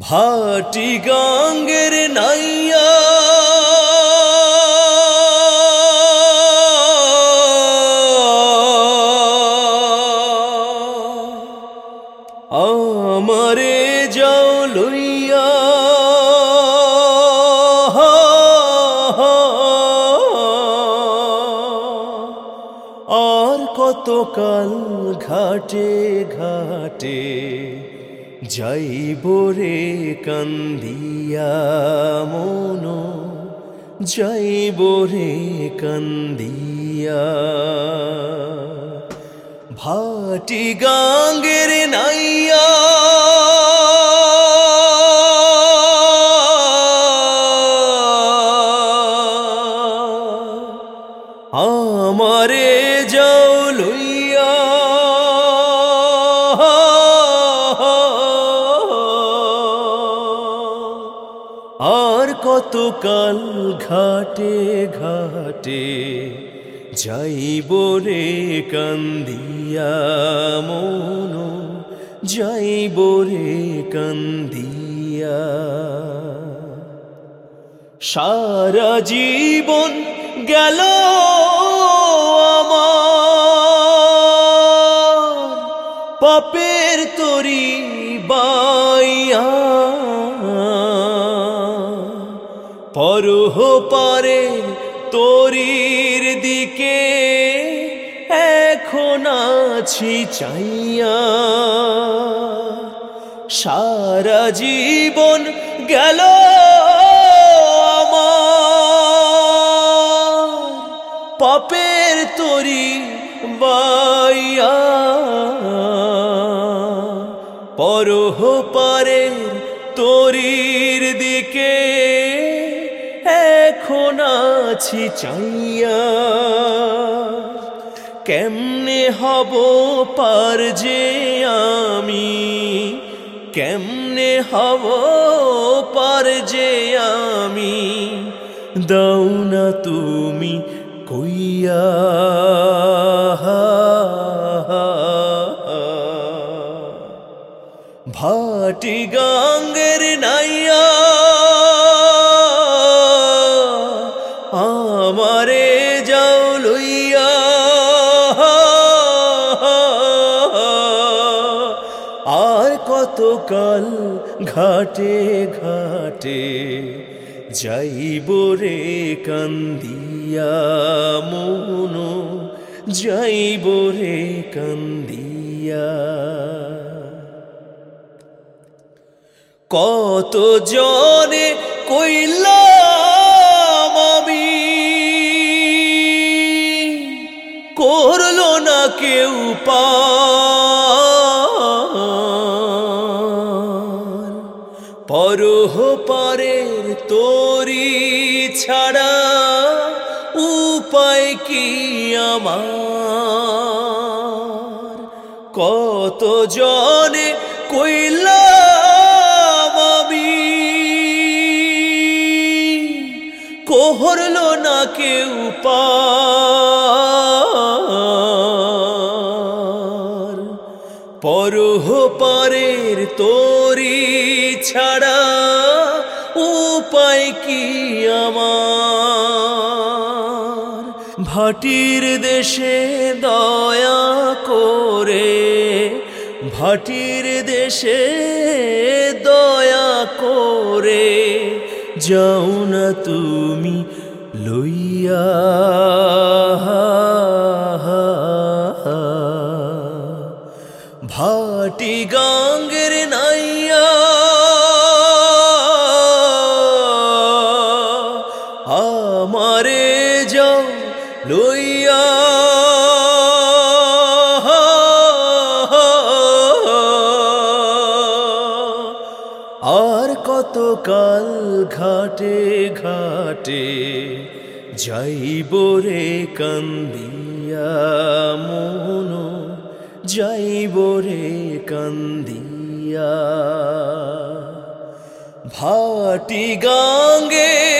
ভাটি গাঙ্গের নাইয়া। আমারে যাও লইয়া। আর কতকাল ঘাটে ঘাটে যাইব রে কান্দিয়া মন যাইব রে কান্দিয়া। ভাটি গাঙ্গের নাইয়া কতকাল ঘাটে ঘাটে যাইব রে কান্দিয়া মন যাইব রে কান্দিয়া। সারা জীবন গেল আমার, পাপের তরি পরহ পারে তরির দিকে এখন আছি চাইয়া। সারা জীবন গেল পাপের তরি বাইয়া। পরহ পারের তরির দিকে এখন আছি চাইয়া। কেমনে হব পার যে আমি? কেমনে হব পার যে আমি? দাও না তুমি কইয়া। ভাটি গাঙ্গের নাইয়া কতকাল ঘাটে ঘাটে যাইব রে কান্দিয়া মন, যাইব রে কান্দিয়া। কত জনে কইলাম আমি, করল না কেউ পার পরহ পারের তোরি ছাড়া উপায় কি আমার? কত জনে কইলাম আমি? কোহরল না কেউ পার? পরহ পারের তোরি ছাড়া উপায় কি আমার? ভাটির দেশে দয়া করে, ভাটির দেশে দয়া করে যাও না তুমি লইয়া। ভাটি গাঙ্গের নাইয়া লইয়া আর কতকাল ঘাটে ঘাটে যাইব রে কান্দিয়া মন যাইব রে কান্দিয়া। ভাটি গাঙ্গে